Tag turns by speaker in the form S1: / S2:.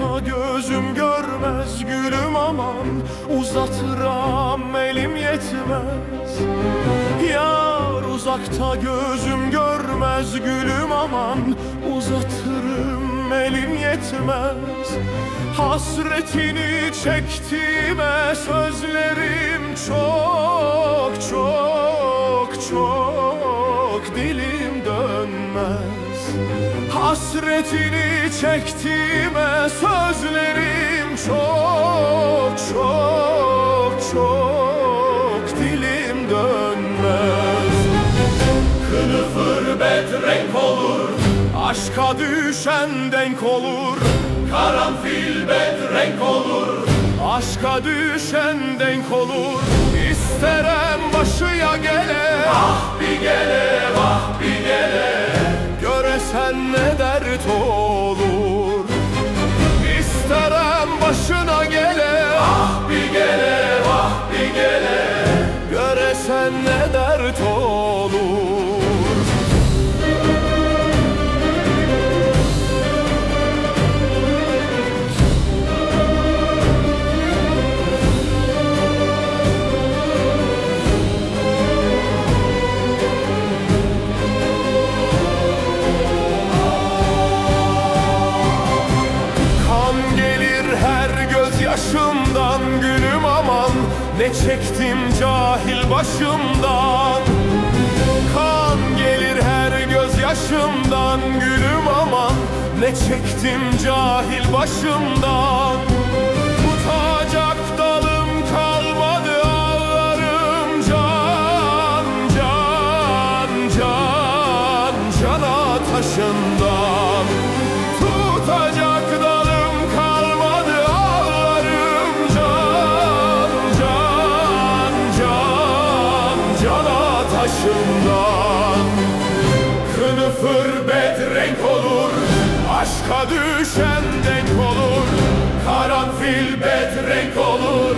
S1: Ha gözüm görmez gülüm aman Uzatıram elim yetmez. Yar uzakta gözüm görmez gülüm aman Uzatırım elim yetmez. Hasretini çektiğime sözlerim çok. Hasretini çektiğime sözlerim çok çok çok dilim dönmez. Kılıfır bedrenk olur Aşka düşen denk olur. Karanfil bedrenk olur Aşka düşen denk olur. İsterem başıya gele Ah başına gözyaşımdan gülüm aman Ne çektim cahil başımdan. Kan gelir her gözyaşımdan gülüm aman Ne çektim cahil başımdan. Tutacak dalım kalmadı ağlarım can can can cana taşından cana taşından Kınıfır bedrenk olur Aşka düşen denk olur Karanfil bedrenk olur